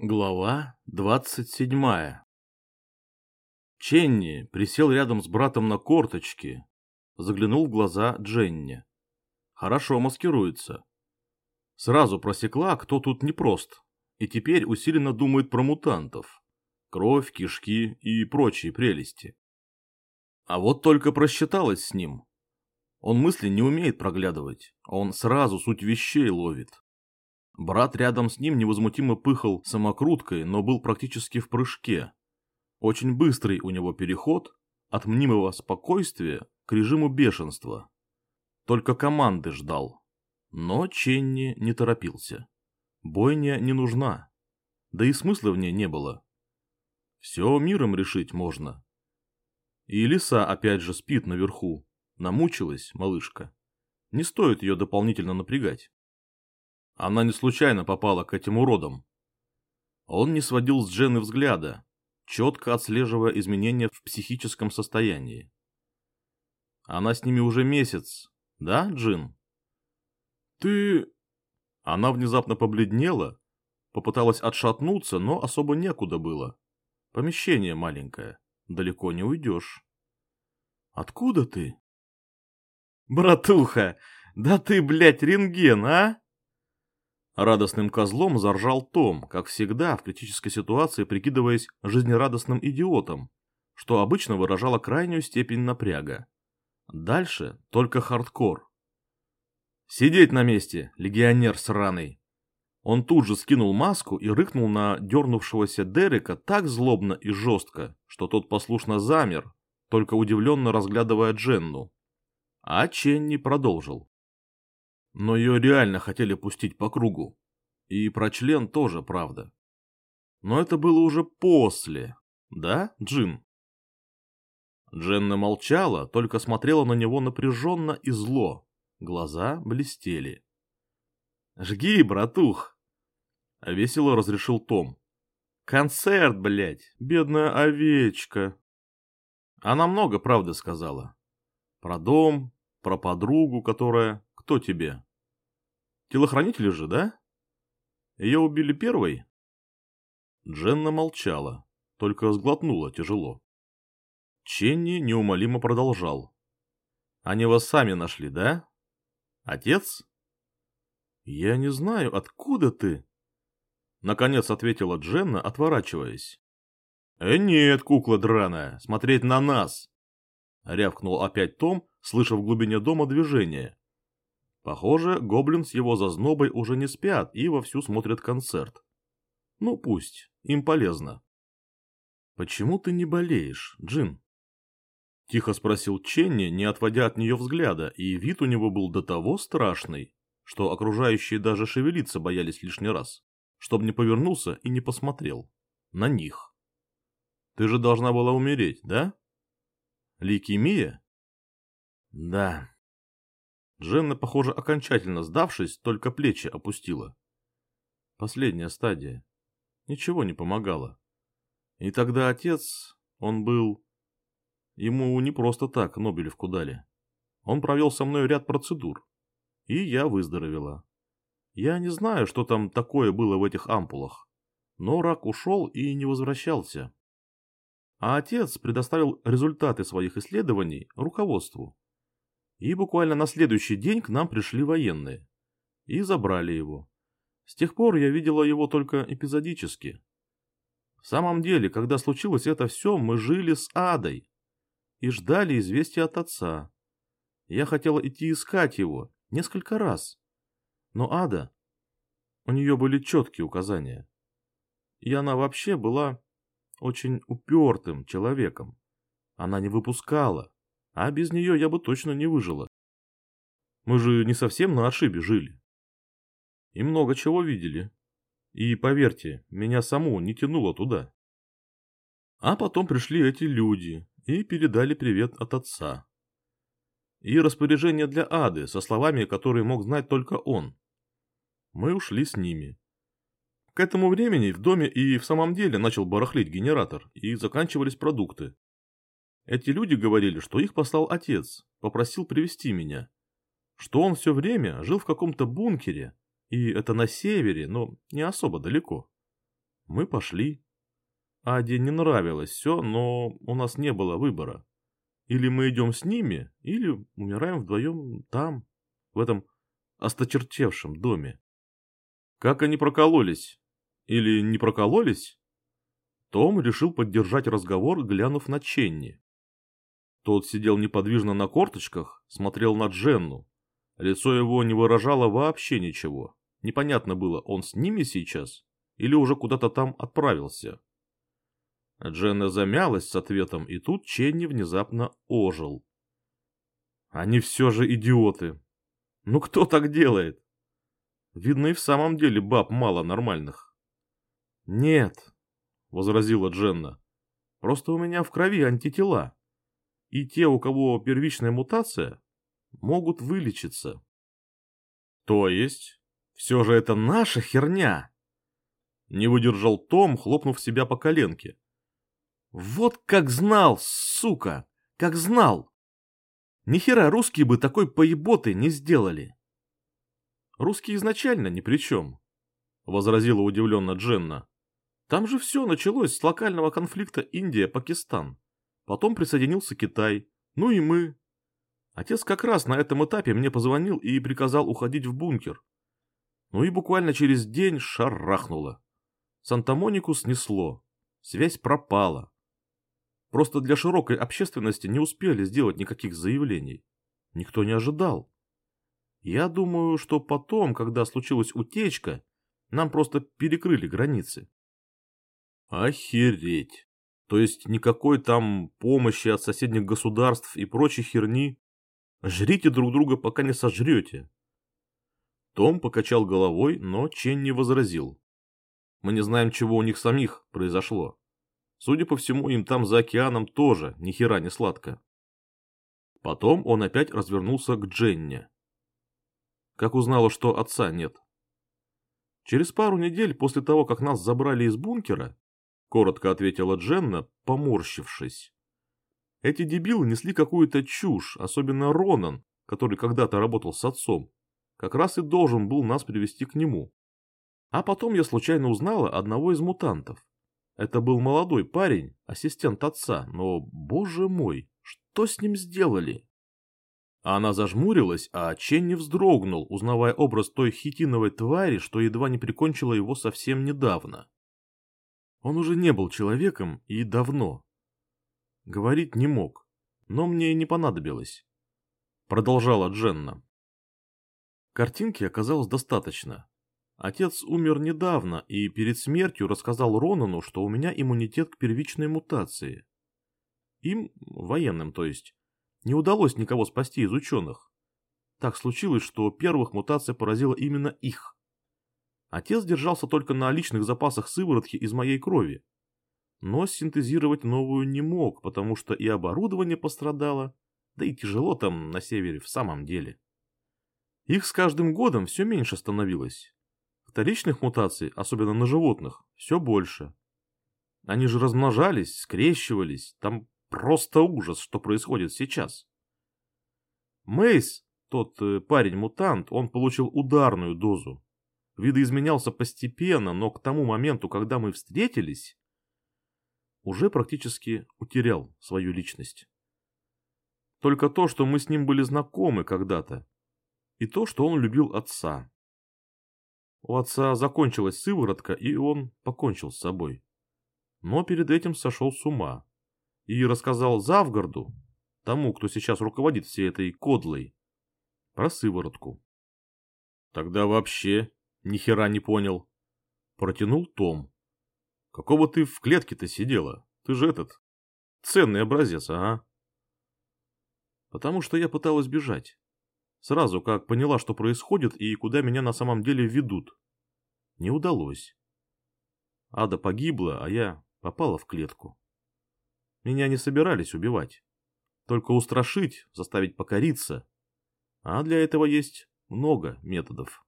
Глава двадцать седьмая Ченни присел рядом с братом на корточки, заглянул в глаза Дженни. Хорошо маскируется. Сразу просекла, кто тут непрост, и теперь усиленно думает про мутантов. Кровь, кишки и прочие прелести. А вот только просчиталась с ним. Он мысли не умеет проглядывать, он сразу суть вещей ловит. Брат рядом с ним невозмутимо пыхал самокруткой, но был практически в прыжке. Очень быстрый у него переход от мнимого спокойствия к режиму бешенства. Только команды ждал. Но Ченни не торопился. Бойня не нужна. Да и смысла в ней не было. Все миром решить можно. И лиса опять же спит наверху. Намучилась малышка. Не стоит ее дополнительно напрягать. Она не случайно попала к этим уродам. Он не сводил с Джены взгляда, четко отслеживая изменения в психическом состоянии. Она с ними уже месяц, да, Джин? Ты... Она внезапно побледнела, попыталась отшатнуться, но особо некуда было. Помещение маленькое, далеко не уйдешь. Откуда ты? Братуха, да ты, блядь, рентген, а? Радостным козлом заржал Том, как всегда, в критической ситуации прикидываясь жизнерадостным идиотом, что обычно выражало крайнюю степень напряга. Дальше только хардкор. «Сидеть на месте, легионер сраный!» Он тут же скинул маску и рыкнул на дернувшегося Дерека так злобно и жестко, что тот послушно замер, только удивленно разглядывая Дженну. А Ченни продолжил. Но ее реально хотели пустить по кругу. И про член тоже правда. Но это было уже после, да, Джин? Дженна молчала, только смотрела на него напряженно и зло. Глаза блестели. «Жги, братух!» — весело разрешил Том. «Концерт, блядь, бедная овечка!» Она много правды сказала. Про дом, про подругу, которая... Кто тебе? Телохранитель же, да? Ее убили первой? Дженна молчала, только сглотнула тяжело. Ченни неумолимо продолжал. Они вас сами нашли, да? Отец? Я не знаю, откуда ты? Наконец ответила Дженна, отворачиваясь. «Э, нет, кукла драная, смотреть на нас!» Рявкнул опять Том, слыша в глубине дома движение. Похоже, гоблин с его зазнобой уже не спят и вовсю смотрят концерт. Ну пусть, им полезно. «Почему ты не болеешь, Джин?» Тихо спросил Ченни, не отводя от нее взгляда, и вид у него был до того страшный, что окружающие даже шевелиться боялись лишний раз, чтобы не повернулся и не посмотрел. На них. «Ты же должна была умереть, да?» «Лейкемия?» «Да», Дженна, похоже, окончательно сдавшись, только плечи опустила. Последняя стадия. Ничего не помогало. И тогда отец, он был... Ему не просто так Нобелевку дали. Он провел со мной ряд процедур. И я выздоровела. Я не знаю, что там такое было в этих ампулах. Но рак ушел и не возвращался. А отец предоставил результаты своих исследований руководству. И буквально на следующий день к нам пришли военные. И забрали его. С тех пор я видела его только эпизодически. В самом деле, когда случилось это все, мы жили с Адой. И ждали известия от отца. Я хотела идти искать его несколько раз. Но Ада... У нее были четкие указания. И она вообще была очень упертым человеком. Она не выпускала, а без нее я бы точно не выжила. Мы же не совсем на отшибе жили. И много чего видели. И, поверьте, меня саму не тянуло туда. А потом пришли эти люди и передали привет от отца. И распоряжение для Ады со словами, которые мог знать только он. Мы ушли с ними. К этому времени в доме и в самом деле начал барахлить генератор, и заканчивались продукты. Эти люди говорили, что их послал отец, попросил привести меня. Что он все время жил в каком-то бункере, и это на севере, но не особо далеко. Мы пошли. Аде не нравилось все, но у нас не было выбора. Или мы идем с ними, или умираем вдвоем там, в этом осточертевшем доме. Как они прокололись? Или не прокололись? Том решил поддержать разговор, глянув на Ченни. Тот сидел неподвижно на корточках, смотрел на Дженну. Лицо его не выражало вообще ничего. Непонятно было, он с ними сейчас или уже куда-то там отправился. Дженна замялась с ответом, и тут Ченни внезапно ожил. Они все же идиоты. Ну кто так делает? Видно, и в самом деле баб мало нормальных. Нет, возразила Дженна. Просто у меня в крови антитела. И те, у кого первичная мутация, могут вылечиться. То есть, все же это наша херня? Не выдержал Том, хлопнув себя по коленке. Вот как знал, сука, как знал. Нихера русские бы такой поеботы не сделали. Русские изначально ни при чем, возразила удивленно Дженна. Там же все началось с локального конфликта Индия-Пакистан. Потом присоединился Китай, ну и мы. Отец как раз на этом этапе мне позвонил и приказал уходить в бункер. Ну и буквально через день шарахнуло. Санта-Монику снесло. Связь пропала. Просто для широкой общественности не успели сделать никаких заявлений. Никто не ожидал. Я думаю, что потом, когда случилась утечка, нам просто перекрыли границы. Охереть. То есть никакой там помощи от соседних государств и прочей херни. Жрите друг друга, пока не сожрете. Том покачал головой, но Чен не возразил. Мы не знаем, чего у них самих произошло. Судя по всему, им там за океаном тоже ни хера не сладко. Потом он опять развернулся к Дженне. Как узнала, что отца нет? Через пару недель после того, как нас забрали из бункера, коротко ответила Дженна, поморщившись. Эти дебилы несли какую-то чушь, особенно Ронан, который когда-то работал с отцом. Как раз и должен был нас привести к нему. А потом я случайно узнала одного из мутантов. Это был молодой парень, ассистент отца, но, боже мой, что с ним сделали? Она зажмурилась, а Ченни вздрогнул, узнавая образ той хитиновой твари, что едва не прикончила его совсем недавно. Он уже не был человеком и давно. Говорить не мог, но мне не понадобилось. Продолжала Дженна. Картинки оказалось достаточно. Отец умер недавно и перед смертью рассказал Ронану, что у меня иммунитет к первичной мутации. Им, военным то есть, не удалось никого спасти из ученых. Так случилось, что первых мутация поразила именно их. Отец держался только на личных запасах сыворотки из моей крови. Но синтезировать новую не мог, потому что и оборудование пострадало, да и тяжело там на севере в самом деле. Их с каждым годом все меньше становилось. Вторичных мутаций, особенно на животных, все больше. Они же размножались, скрещивались, там просто ужас, что происходит сейчас. Мейс, тот э, парень-мутант, он получил ударную дозу. Видоизменялся постепенно, но к тому моменту, когда мы встретились, уже практически утерял свою личность. Только то, что мы с ним были знакомы когда-то, и то, что он любил отца. У отца закончилась сыворотка, и он покончил с собой. Но перед этим сошел с ума и рассказал Завгарду, тому, кто сейчас руководит всей этой кодлой, про сыворотку. Тогда вообще ни хера не понял. Протянул Том. Какого ты в клетке-то сидела? Ты же этот, ценный образец, ага. Потому что я пыталась бежать. Сразу как поняла, что происходит и куда меня на самом деле ведут. Не удалось. Ада погибла, а я попала в клетку. Меня не собирались убивать. Только устрашить, заставить покориться. А для этого есть много методов.